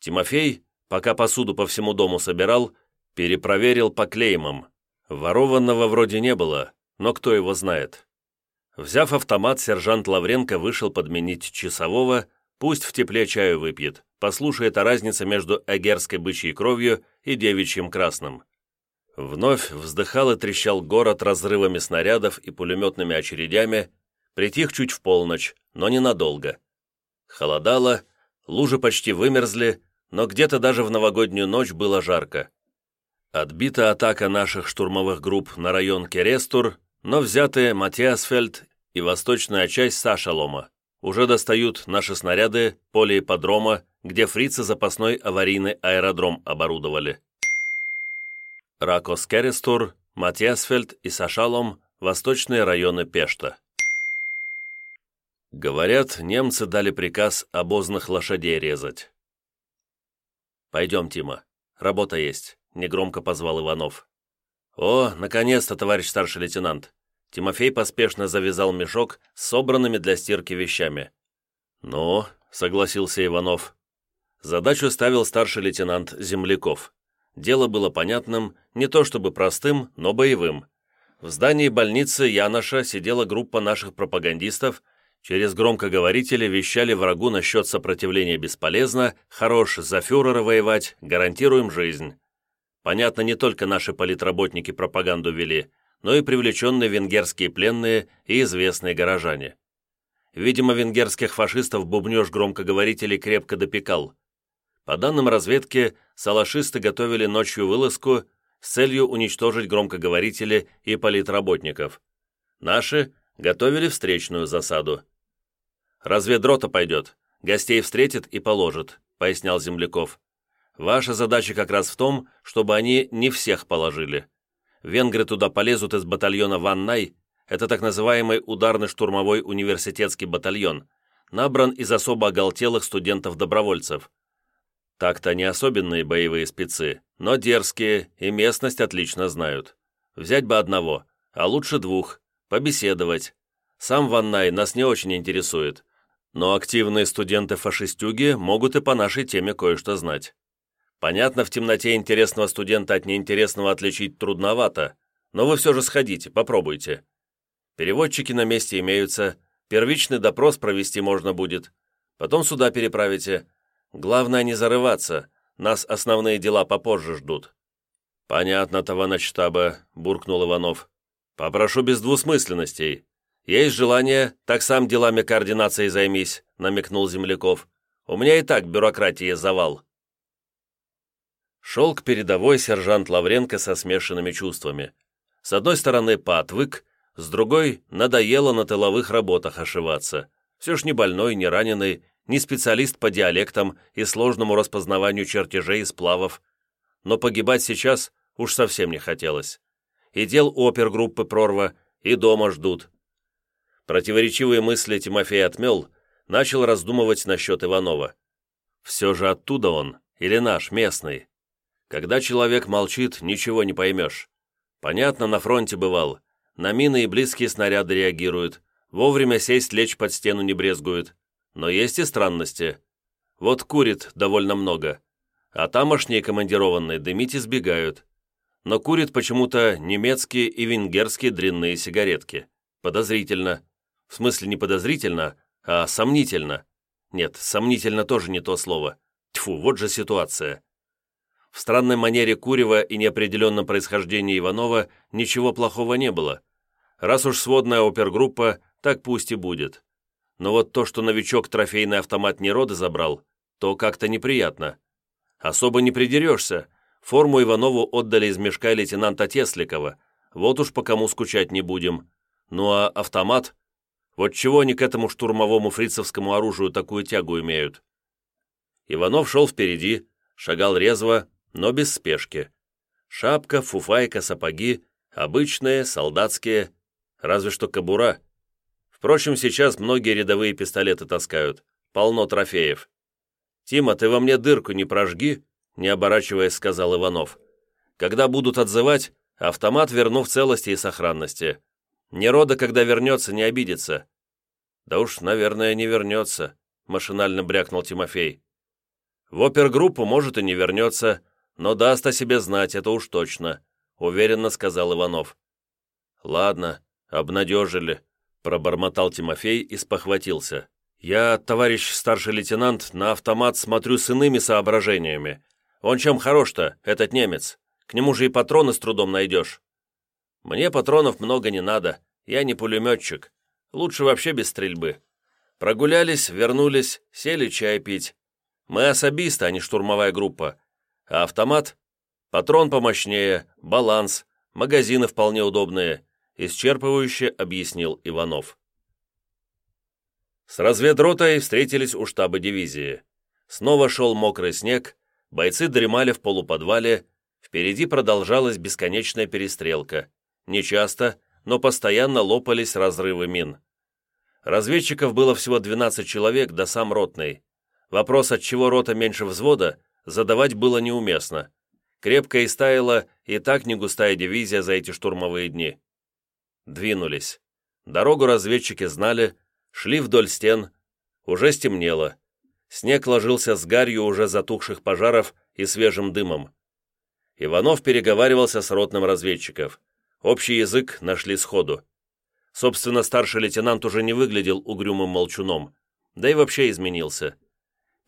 Тимофей, пока посуду по всему дому собирал, перепроверил по клеймам. Ворованного вроде не было, но кто его знает. Взяв автомат, сержант Лавренко вышел подменить часового, пусть в тепле чаю выпьет, послушает о разнице между эгерской бычьей кровью и девичьим красным. Вновь вздыхал и трещал город разрывами снарядов и пулеметными очередями, притих чуть в полночь, но ненадолго. Холодало, лужи почти вымерзли, но где-то даже в новогоднюю ночь было жарко. Отбита атака наших штурмовых групп на район Керестур, но взятые Матиасфельд и восточная часть Сашалома. Уже достают наши снаряды поле ипподрома, где фрицы запасной аварийный аэродром оборудовали. Ракос Керестур, Матиасфельд и Сашалом – восточные районы Пешта. Говорят, немцы дали приказ обозных лошадей резать. «Пойдем, Тима, работа есть», — негромко позвал Иванов. «О, наконец-то, товарищ старший лейтенант!» Тимофей поспешно завязал мешок с собранными для стирки вещами. «Ну», — согласился Иванов. Задачу ставил старший лейтенант Земляков. Дело было понятным, не то чтобы простым, но боевым. В здании больницы Яноша сидела группа наших пропагандистов, через громкоговорители вещали врагу насчет сопротивления бесполезно, хорош за фюрера воевать, гарантируем жизнь. Понятно, не только наши политработники пропаганду вели, но и привлеченные венгерские пленные и известные горожане. Видимо, венгерских фашистов бубнеж громкоговорителей крепко допекал. По данным разведки, салашисты готовили ночью вылазку с целью уничтожить громкоговорители и политработников. Наши готовили встречную засаду. «Разведрота пойдет, гостей встретит и положит», — пояснял Земляков. «Ваша задача как раз в том, чтобы они не всех положили. Венгры туда полезут из батальона Ваннай, это так называемый ударный штурмовой университетский батальон, набран из особо оголтелых студентов-добровольцев. Так-то не особенные боевые спецы, но дерзкие и местность отлично знают. Взять бы одного, а лучше двух, побеседовать. Сам Ваннай нас не очень интересует, но активные студенты-фашистюги могут и по нашей теме кое-что знать. Понятно, в темноте интересного студента от неинтересного отличить трудновато, но вы все же сходите, попробуйте. Переводчики на месте имеются, первичный допрос провести можно будет, потом сюда переправите. Главное не зарываться, нас основные дела попозже ждут». «Понятно, товарищ штаба», — буркнул Иванов. «Попрошу без двусмысленностей. Есть желание, так сам делами координации займись», — намекнул Земляков. «У меня и так бюрократия завал». Шел к передовой сержант Лавренко со смешанными чувствами. С одной стороны, поотвык, с другой, надоело на тыловых работах ошиваться. Все ж не больной, не раненый, не специалист по диалектам и сложному распознаванию чертежей и сплавов. Но погибать сейчас уж совсем не хотелось. И дел опергруппы прорва, и дома ждут. Противоречивые мысли Тимофей отмел, начал раздумывать насчет Иванова. Все же оттуда он, или наш, местный. Когда человек молчит, ничего не поймешь. Понятно, на фронте бывал. На мины и близкие снаряды реагируют. Вовремя сесть, лечь под стену не брезгуют. Но есть и странности. Вот курит довольно много. А тамошние командированные дымить избегают. Но курит почему-то немецкие и венгерские дрянные сигаретки. Подозрительно. В смысле не подозрительно, а сомнительно. Нет, сомнительно тоже не то слово. Тьфу, вот же ситуация. В странной манере Курева и неопределенном происхождении Иванова ничего плохого не было. Раз уж сводная опергруппа, так пусть и будет. Но вот то, что новичок трофейный автомат Нероды забрал, то как-то неприятно. Особо не придерешься. Форму Иванову отдали из мешка лейтенанта Тесликова. Вот уж по кому скучать не будем. Ну а автомат? Вот чего они к этому штурмовому фрицевскому оружию такую тягу имеют? Иванов шел впереди, шагал резво, но без спешки. Шапка, фуфайка, сапоги, обычные, солдатские, разве что кобура. Впрочем, сейчас многие рядовые пистолеты таскают, полно трофеев. «Тима, ты во мне дырку не прожги», не оборачиваясь, сказал Иванов. «Когда будут отзывать, автомат верну в целости и сохранности. Нерода, когда вернется, не обидится». «Да уж, наверное, не вернется», машинально брякнул Тимофей. «В опергруппу, может, и не вернется, но даст о себе знать, это уж точно», уверенно сказал Иванов. «Ладно, обнадежили», пробормотал Тимофей и спохватился. «Я, товарищ старший лейтенант, на автомат смотрю с иными соображениями. Он чем хорош-то, этот немец? К нему же и патроны с трудом найдешь». «Мне патронов много не надо, я не пулеметчик. Лучше вообще без стрельбы. Прогулялись, вернулись, сели чай пить. Мы особисты, а не штурмовая группа. А автомат? Патрон помощнее, баланс, магазины вполне удобные», исчерпывающе объяснил Иванов. С разведротой встретились у штаба дивизии. Снова шел мокрый снег, бойцы дремали в полуподвале, впереди продолжалась бесконечная перестрелка. Нечасто, но постоянно лопались разрывы мин. Разведчиков было всего 12 человек, да сам ротный. Вопрос, от чего рота меньше взвода, задавать было неуместно. Крепко истаяла и так не густая дивизия за эти штурмовые дни. Двинулись. Дорогу разведчики знали, шли вдоль стен. Уже стемнело. Снег ложился с гарью уже затухших пожаров и свежим дымом. Иванов переговаривался с ротным разведчиков. Общий язык нашли сходу. Собственно, старший лейтенант уже не выглядел угрюмым молчуном, да и вообще изменился.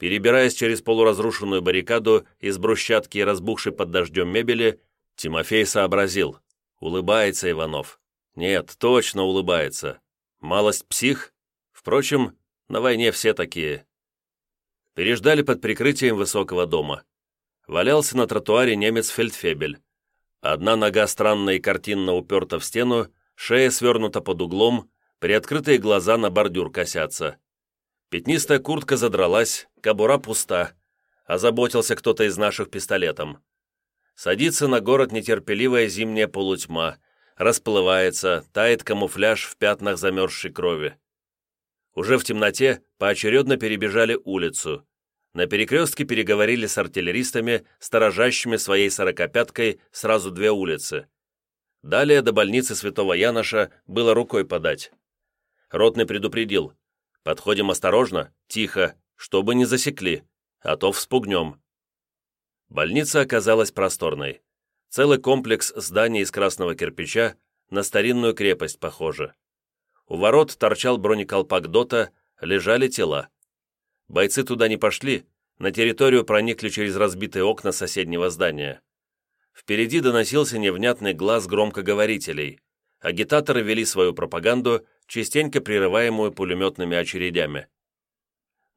Перебираясь через полуразрушенную баррикаду из брусчатки и разбухшей под дождем мебели, Тимофей сообразил. Улыбается Иванов. Нет, точно улыбается. Малость псих? Впрочем, на войне все такие. Переждали под прикрытием высокого дома. Валялся на тротуаре немец Фельдфебель. Одна нога странно и картинно уперта в стену, шея свернута под углом, приоткрытые глаза на бордюр косятся. Пятнистая куртка задралась, кобура пуста. Озаботился кто-то из наших пистолетом. Садится на город нетерпеливая зимняя полутьма, расплывается, тает камуфляж в пятнах замерзшей крови. Уже в темноте поочередно перебежали улицу. На перекрестке переговорили с артиллеристами, сторожащими своей сорокопяткой сразу две улицы. Далее до больницы Святого Яноша было рукой подать. Ротный предупредил. «Подходим осторожно, тихо, чтобы не засекли, а то вспугнем». Больница оказалась просторной. Целый комплекс зданий из красного кирпича, на старинную крепость похоже. У ворот торчал бронеколпак ДОТа, лежали тела. Бойцы туда не пошли, на территорию проникли через разбитые окна соседнего здания. Впереди доносился невнятный глаз громкоговорителей. Агитаторы вели свою пропаганду, частенько прерываемую пулеметными очередями.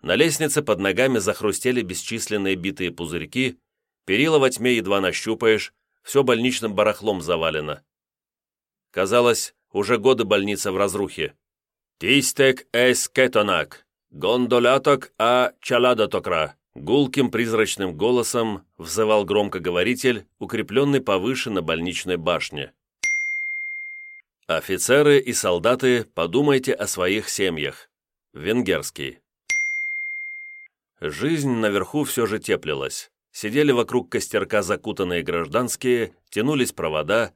На лестнице под ногами захрустели бесчисленные битые пузырьки, перила во тьме едва нащупаешь, все больничным барахлом завалено. Казалось, уже годы больница в разрухе. «Тистек эс кетонак, гондоляток а чаладотокра», гулким призрачным голосом взывал громкоговоритель, укрепленный повыше на больничной башне. «Офицеры и солдаты, подумайте о своих семьях». Венгерский. Жизнь наверху все же теплилась сидели вокруг костерка закутанные гражданские, тянулись провода,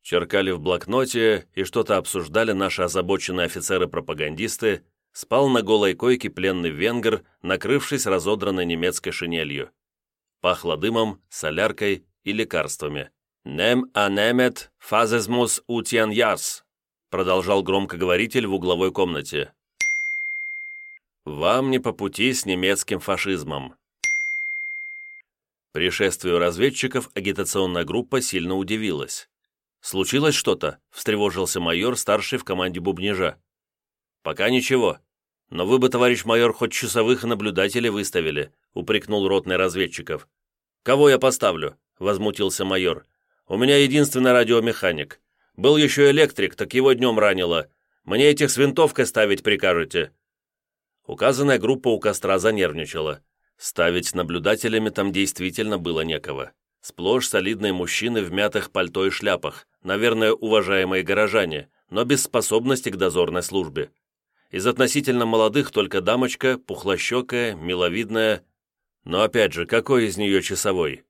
черкали в блокноте и что-то обсуждали наши озабоченные офицеры-пропагандисты, спал на голой койке пленный венгер, накрывшись разодранной немецкой шинелью. Пахло дымом, соляркой и лекарствами. «Нем анемет фазезмус утьян яс», продолжал громкоговоритель в угловой комнате. «Вам не по пути с немецким фашизмом. Пришествию разведчиков агитационная группа сильно удивилась. «Случилось что-то?» – встревожился майор, старший в команде бубнижа. «Пока ничего. Но вы бы, товарищ майор, хоть часовых наблюдателей выставили», – упрекнул ротный разведчиков. «Кого я поставлю?» – возмутился майор. «У меня единственный радиомеханик. Был еще электрик, так его днем ранило. Мне этих с винтовкой ставить прикажете?» Указанная группа у костра занервничала. Ставить наблюдателями там действительно было некого. Сплошь солидные мужчины в мятых пальто и шляпах, наверное, уважаемые горожане, но без способности к дозорной службе. Из относительно молодых только дамочка, пухлощекая, миловидная. Но опять же, какой из нее часовой?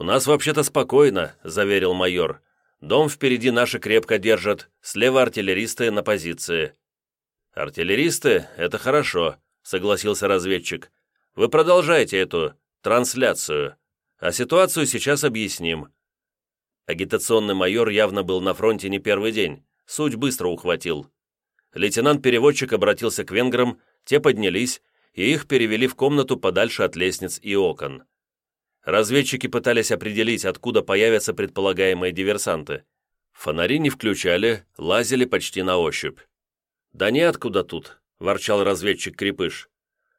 «У нас вообще-то спокойно», — заверил майор. «Дом впереди наши крепко держат, слева артиллеристы на позиции». «Артиллеристы — это хорошо», — согласился разведчик. Вы продолжайте эту трансляцию, а ситуацию сейчас объясним». Агитационный майор явно был на фронте не первый день, суть быстро ухватил. Лейтенант-переводчик обратился к венграм, те поднялись, и их перевели в комнату подальше от лестниц и окон. Разведчики пытались определить, откуда появятся предполагаемые диверсанты. Фонари не включали, лазили почти на ощупь. «Да неоткуда тут», – ворчал разведчик Крепыш.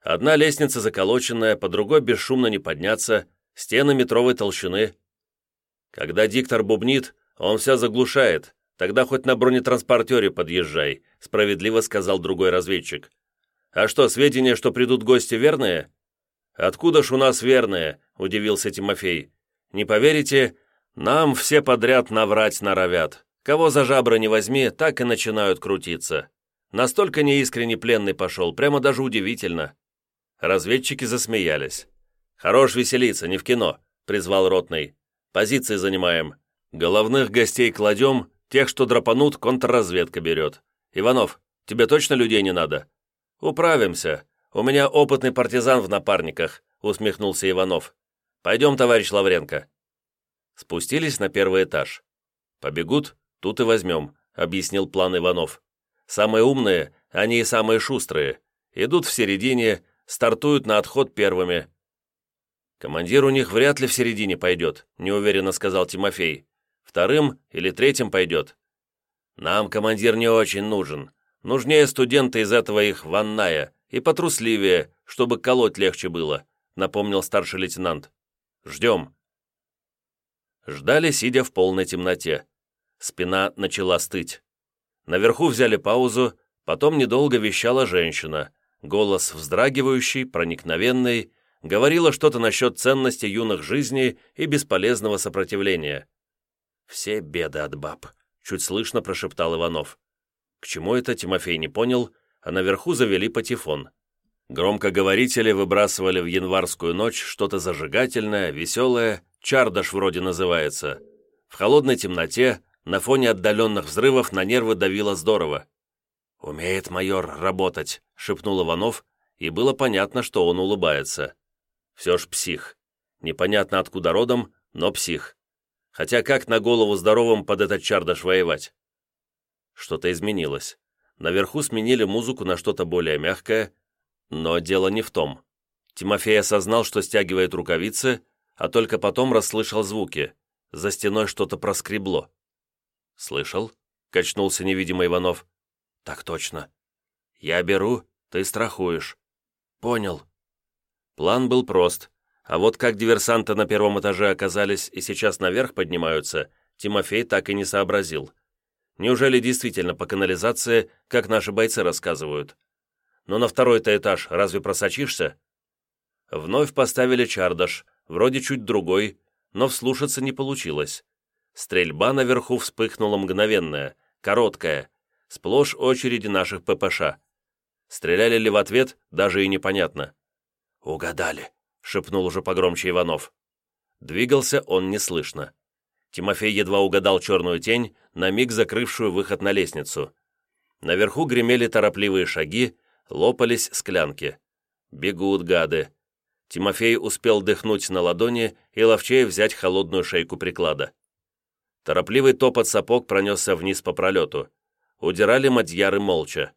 Одна лестница заколоченная, по другой бесшумно не подняться, стены метровой толщины. Когда диктор бубнит, он все заглушает, тогда хоть на бронетранспортере подъезжай», справедливо сказал другой разведчик. «А что, сведения, что придут гости, верные?» «Откуда ж у нас верные?» – удивился Тимофей. «Не поверите, нам все подряд наврать норовят. Кого за жабры не возьми, так и начинают крутиться. Настолько неискренне пленный пошел, прямо даже удивительно. Разведчики засмеялись. «Хорош веселиться, не в кино», — призвал Ротный. «Позиции занимаем. Головных гостей кладем, тех, что драпанут, контрразведка берет. Иванов, тебе точно людей не надо?» «Управимся. У меня опытный партизан в напарниках», — усмехнулся Иванов. «Пойдем, товарищ Лавренко». Спустились на первый этаж. «Побегут, тут и возьмем», — объяснил план Иванов. «Самые умные, они и самые шустрые. Идут в середине, стартуют на отход первыми». «Командир у них вряд ли в середине пойдет», — неуверенно сказал Тимофей. «Вторым или третьим пойдет». «Нам командир не очень нужен. Нужнее студенты из этого их ванная и потрусливее, чтобы колоть легче было», — напомнил старший лейтенант. «Ждем». Ждали, сидя в полной темноте. Спина начала стыть. Наверху взяли паузу, потом недолго вещала женщина. Голос вздрагивающий, проникновенный, говорила что-то насчет ценности юных жизней и бесполезного сопротивления. «Все беды от баб», — чуть слышно прошептал Иванов. К чему это, Тимофей не понял, а наверху завели патефон. Громкоговорители выбрасывали в январскую ночь что-то зажигательное, веселое, чардаш вроде называется. В холодной темноте, на фоне отдаленных взрывов на нервы давило здорово. «Умеет майор работать», — шепнул Иванов, и было понятно, что он улыбается. Все ж псих. Непонятно откуда родом, но псих. Хотя как на голову здоровым под этот чардаш воевать? Что-то изменилось. Наверху сменили музыку на что-то более мягкое, но дело не в том. Тимофей осознал, что стягивает рукавицы, а только потом расслышал звуки. За стеной что-то проскребло. «Слышал?» — качнулся невидимый Иванов. «Так точно. Я беру, ты страхуешь». «Понял». План был прост, а вот как диверсанты на первом этаже оказались и сейчас наверх поднимаются, Тимофей так и не сообразил. Неужели действительно по канализации, как наши бойцы рассказывают? Но на второй-то этаж разве просочишься? Вновь поставили чардаш, вроде чуть другой, но вслушаться не получилось. Стрельба наверху вспыхнула мгновенная, короткая, Сплошь очереди наших ППШ. Стреляли ли в ответ, даже и непонятно. «Угадали», — шепнул уже погромче Иванов. Двигался он неслышно. Тимофей едва угадал черную тень, на миг закрывшую выход на лестницу. Наверху гремели торопливые шаги, лопались склянки. Бегут гады. Тимофей успел дыхнуть на ладони и ловчее взять холодную шейку приклада. Торопливый топот сапог пронесся вниз по пролету удирали мадьяры молча.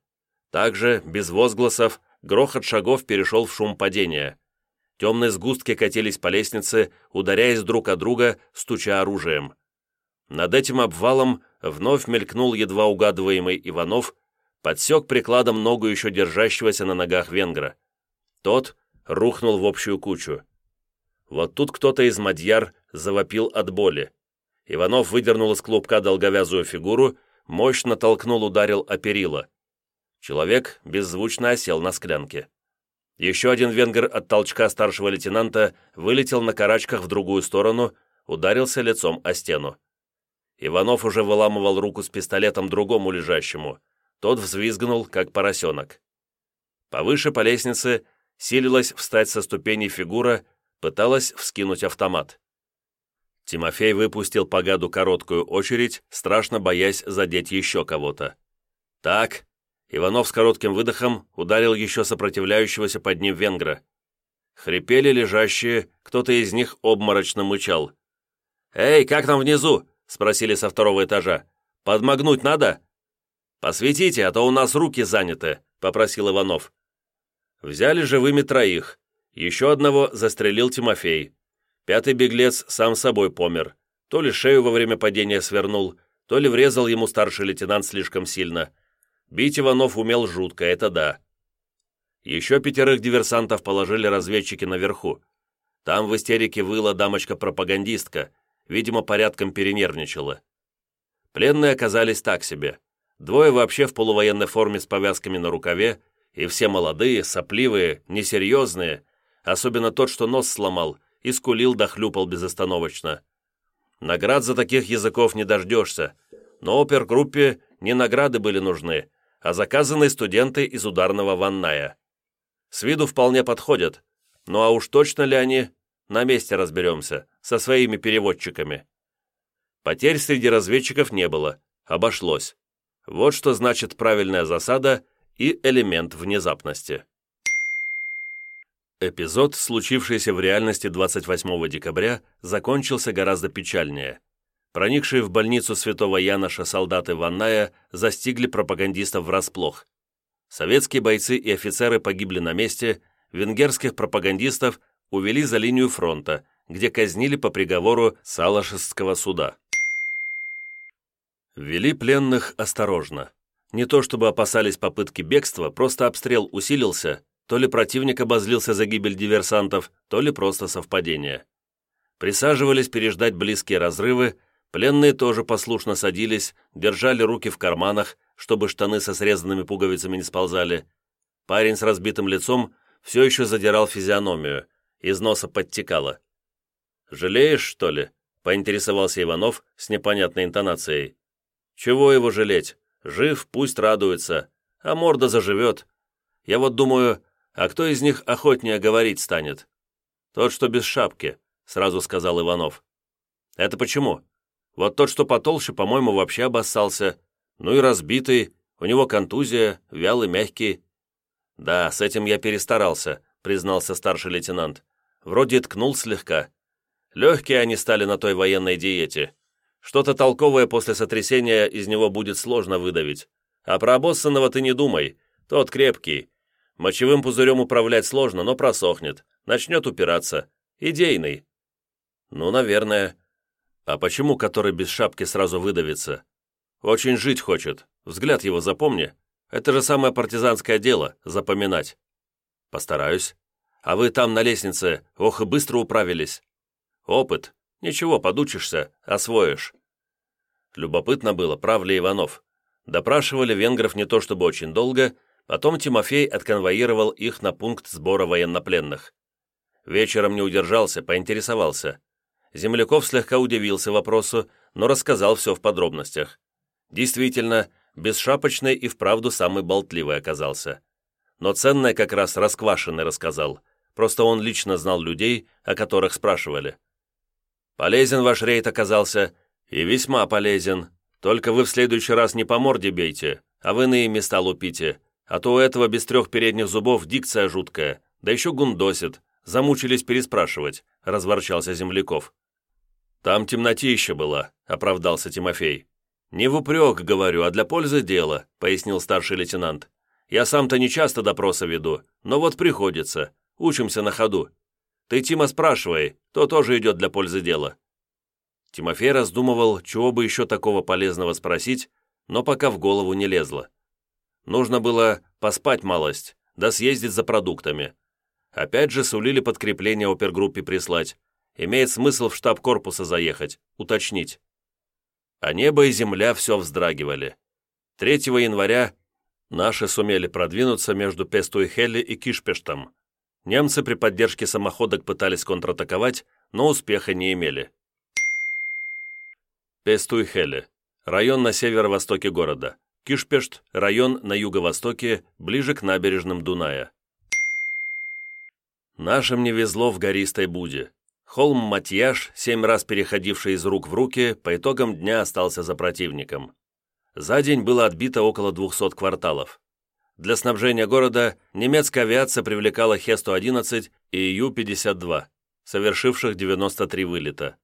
Также, без возгласов, грохот шагов перешел в шум падения. Темные сгустки катились по лестнице, ударяясь друг о друга, стуча оружием. Над этим обвалом вновь мелькнул едва угадываемый Иванов, подсек прикладом ногу еще держащегося на ногах венгра. Тот рухнул в общую кучу. Вот тут кто-то из мадьяр завопил от боли. Иванов выдернул из клубка долговязую фигуру, мощно толкнул, ударил о перила. Человек беззвучно осел на склянке. Еще один венгер от толчка старшего лейтенанта вылетел на карачках в другую сторону, ударился лицом о стену. Иванов уже выламывал руку с пистолетом другому лежащему. Тот взвизгнул, как поросенок. Повыше по лестнице силилась встать со ступеней фигура, пыталась вскинуть автомат. Тимофей выпустил по гаду короткую очередь, страшно боясь задеть еще кого-то. «Так, Иванов с коротким выдохом ударил еще сопротивляющегося под ним венгра. Хрипели лежащие, кто-то из них обморочно мычал. «Эй, как там внизу?» — спросили со второго этажа. «Подмогнуть надо?» «Посветите, а то у нас руки заняты», — попросил Иванов. Взяли живыми троих. Еще одного застрелил Тимофей. Пятый беглец сам собой помер. То ли шею во время падения свернул, то ли врезал ему старший лейтенант слишком сильно — Бить Иванов умел жутко, это да. Еще пятерых диверсантов положили разведчики наверху. Там в истерике выла дамочка-пропагандистка, видимо, порядком перенервничала. Пленные оказались так себе. Двое вообще в полувоенной форме с повязками на рукаве, и все молодые, сопливые, несерьезные, особенно тот, что нос сломал, и скулил да хлюпал безостановочно. Наград за таких языков не дождешься, но опергруппе не награды были нужны, а заказанные студенты из ударного Ванная. С виду вполне подходят, ну а уж точно ли они, на месте разберемся, со своими переводчиками. Потерь среди разведчиков не было, обошлось. Вот что значит правильная засада и элемент внезапности. Эпизод, случившийся в реальности 28 декабря, закончился гораздо печальнее. Проникшие в больницу святого Яноша солдаты Ванная застигли пропагандистов врасплох. Советские бойцы и офицеры погибли на месте, венгерских пропагандистов увели за линию фронта, где казнили по приговору Салашистского суда. Вели пленных осторожно. Не то чтобы опасались попытки бегства, просто обстрел усилился, то ли противник обозлился за гибель диверсантов, то ли просто совпадение. Присаживались переждать близкие разрывы, Пленные тоже послушно садились, держали руки в карманах, чтобы штаны со срезанными пуговицами не сползали. Парень с разбитым лицом все еще задирал физиономию, из носа подтекало. «Жалеешь, что ли?» — поинтересовался Иванов с непонятной интонацией. «Чего его жалеть? Жив, пусть радуется, а морда заживет. Я вот думаю, а кто из них охотнее говорить станет?» «Тот, что без шапки», — сразу сказал Иванов. «Это почему?» Вот тот, что потолще, по-моему, вообще обоссался. Ну и разбитый, у него контузия, вялый, мягкий. Да, с этим я перестарался, признался старший лейтенант. Вроде ткнул слегка. Легкие они стали на той военной диете. Что-то толковое после сотрясения из него будет сложно выдавить. А про обоссанного ты не думай, тот крепкий. Мочевым пузырем управлять сложно, но просохнет. Начнет упираться. Идейный. Ну, наверное. А почему который без шапки сразу выдавится? Очень жить хочет. Взгляд его запомни. Это же самое партизанское дело — запоминать. Постараюсь. А вы там на лестнице, ох и быстро управились. Опыт. Ничего, подучишься, освоишь. Любопытно было, прав ли Иванов. Допрашивали венгров не то чтобы очень долго, потом Тимофей отконвоировал их на пункт сбора военнопленных. Вечером не удержался, поинтересовался. Земляков слегка удивился вопросу, но рассказал все в подробностях. Действительно, бесшапочный и вправду самый болтливый оказался. Но ценное как раз расквашенный рассказал. Просто он лично знал людей, о которых спрашивали. «Полезен ваш рейд оказался, и весьма полезен. Только вы в следующий раз не по морде бейте, а в иные места лупите, а то у этого без трех передних зубов дикция жуткая, да еще гундосит. Замучились переспрашивать», — разворчался Земляков. «Там темнотища была», — оправдался Тимофей. «Не в упрек, говорю, а для пользы дела», — пояснил старший лейтенант. «Я сам-то не часто допросы веду, но вот приходится. Учимся на ходу. Ты Тима спрашивай, то тоже идет для пользы дела». Тимофей раздумывал, чего бы еще такого полезного спросить, но пока в голову не лезло. Нужно было поспать малость, да съездить за продуктами. Опять же сулили подкрепление опергруппе прислать. Имеет смысл в штаб корпуса заехать, уточнить. А небо и земля все вздрагивали. 3 января наши сумели продвинуться между Пестуихелли и Кишпештом. Немцы при поддержке самоходок пытались контратаковать, но успеха не имели. Пестуихелли. Район на северо-востоке города. Кишпешт – район на юго-востоке, ближе к набережным Дуная. Нашим не везло в гористой буде. Холм Матьяш, семь раз переходивший из рук в руки, по итогам дня остался за противником. За день было отбито около 200 кварталов. Для снабжения города немецкая авиация привлекала Хе-111 и Ю-52, совершивших 93 вылета.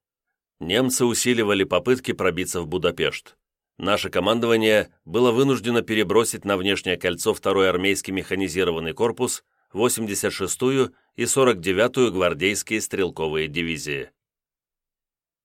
Немцы усиливали попытки пробиться в Будапешт наше командование было вынуждено перебросить на внешнее кольцо второй армейский механизированный корпус, 86-ю и 49-ю гвардейские стрелковые дивизии.